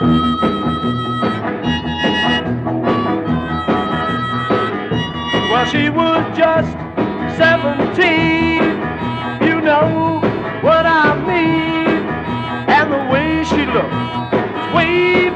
Well, she was just 17. You know what I mean. And the way she looked, way